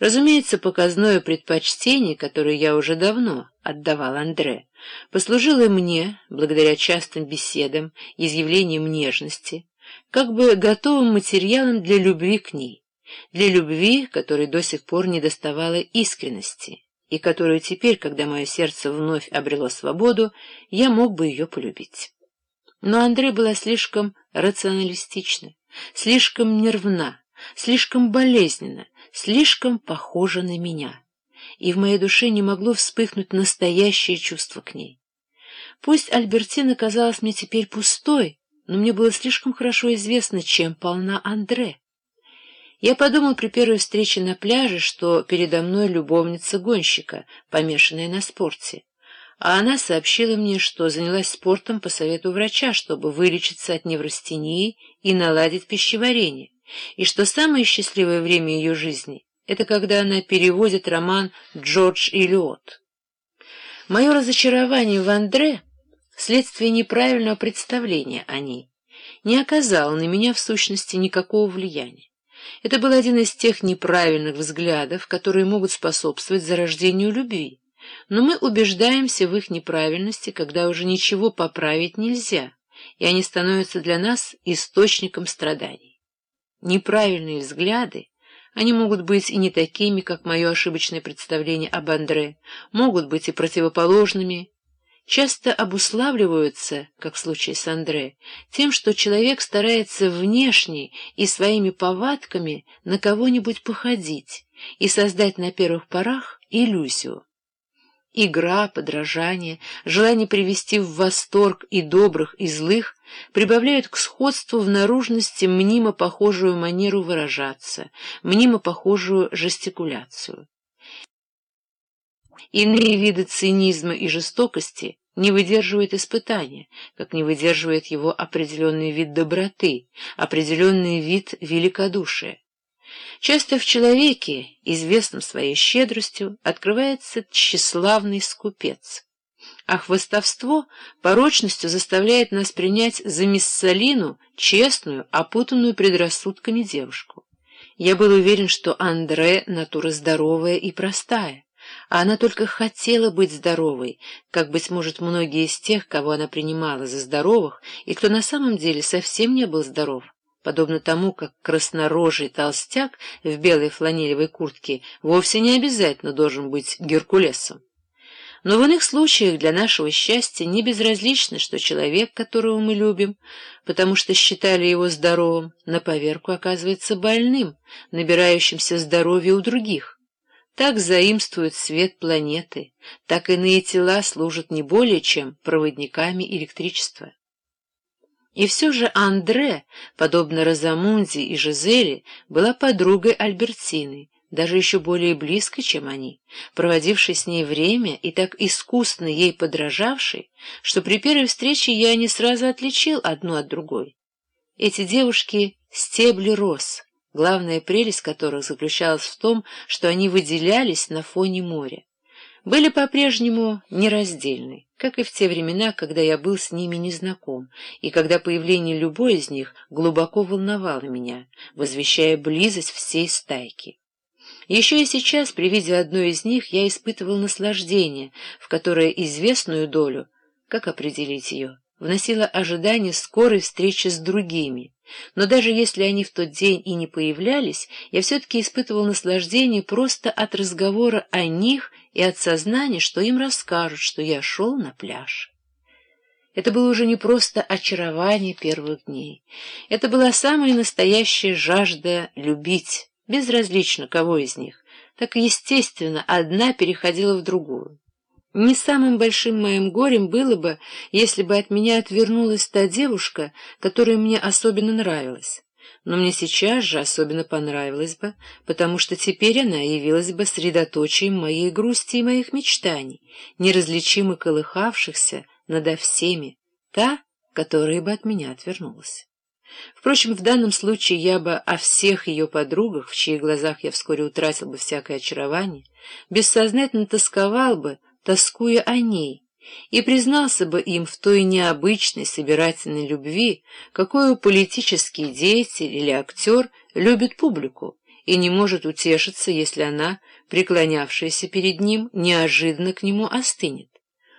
Разумеется, показное предпочтение, которое я уже давно отдавал Андре, послужило мне, благодаря частым беседам, изъявлениям нежности, как бы готовым материалом для любви к ней, для любви, которой до сих пор не доставало искренности, и которую теперь, когда мое сердце вновь обрело свободу, я мог бы ее полюбить. Но Андре была слишком рационалистична, слишком нервна, слишком болезненна, слишком похожа на меня, и в моей душе не могло вспыхнуть настоящее чувство к ней. Пусть Альбертина казалась мне теперь пустой, но мне было слишком хорошо известно, чем полна Андре. Я подумал при первой встрече на пляже, что передо мной любовница гонщика, помешанная на спорте, а она сообщила мне, что занялась спортом по совету врача, чтобы вылечиться от неврастении и наладить пищеварение и что самое счастливое время ее жизни — это когда она переводит роман «Джордж Илиот». Мое разочарование в Андре вследствие неправильного представления о ней не оказало на меня в сущности никакого влияния. Это был один из тех неправильных взглядов, которые могут способствовать зарождению любви, но мы убеждаемся в их неправильности, когда уже ничего поправить нельзя, и они становятся для нас источником страданий неправильные взгляды, они могут быть и не такими, как мое ошибочное представление об Андре, могут быть и противоположными, часто обуславливаются, как в случае с Андре, тем, что человек старается внешне и своими повадками на кого-нибудь походить и создать на первых порах иллюзию. Игра, подражание, желание привести в восторг и добрых, и злых прибавляют к сходству в наружности мнимо похожую манеру выражаться, мнимо похожую жестикуляцию. Иные виды цинизма и жестокости не выдерживают испытания, как не выдерживает его определенный вид доброты, определенный вид великодушия. Часто в человеке, известном своей щедростью, открывается тщеславный скупец. А хвостовство порочностью заставляет нас принять за Миссалину честную, опутанную предрассудками девушку. Я был уверен, что Андре — натура здоровая и простая, а она только хотела быть здоровой, как, быть может, многие из тех, кого она принимала за здоровых, и кто на самом деле совсем не был здоров подобно тому, как краснорожий толстяк в белой фланелевой куртке вовсе не обязательно должен быть Геркулесом. Но в иных случаях для нашего счастья не безразлично, что человек, которого мы любим, потому что считали его здоровым, на поверку оказывается больным, набирающимся здоровья у других. Так заимствует свет планеты, так иные тела служат не более чем проводниками электричества. И все же Андре, подобно Розамунде и Жизели, была подругой Альбертины, даже еще более близкой, чем они, проводившей с ней время и так искусно ей подражавшей, что при первой встрече я не сразу отличил одну от другой. Эти девушки — стебли роз, главная прелесть которых заключалась в том, что они выделялись на фоне моря были по-прежнему нераздельны, как и в те времена, когда я был с ними незнаком, и когда появление любой из них глубоко волновало меня, возвещая близость всей стайки. Еще и сейчас, при виде одной из них, я испытывал наслаждение, в которое известную долю, как определить ее, вносило ожидание скорой встречи с другими, но даже если они в тот день и не появлялись, я все-таки испытывал наслаждение просто от разговора о них и от сознания, что им расскажут, что я шел на пляж. Это было уже не просто очарование первых дней. Это была самая настоящая жажда любить, безразлично кого из них. Так естественно, одна переходила в другую. Не самым большим моим горем было бы, если бы от меня отвернулась та девушка, которая мне особенно нравилась но мне сейчас же особенно понравилось бы, потому что теперь она явилась бы средоточием моей грусти и моих мечтаний, неразличимо колыхавшихся надо всеми, та, которая бы от меня отвернулась. Впрочем, в данном случае я бы о всех ее подругах, в чьих глазах я вскоре утратил бы всякое очарование, бессознательно тосковал бы, тоскуя о ней, и признался бы им в той необычной собирательной любви, какую политический деятель или актер любит публику, и не может утешиться, если она, преклонявшаяся перед ним, неожиданно к нему остынет.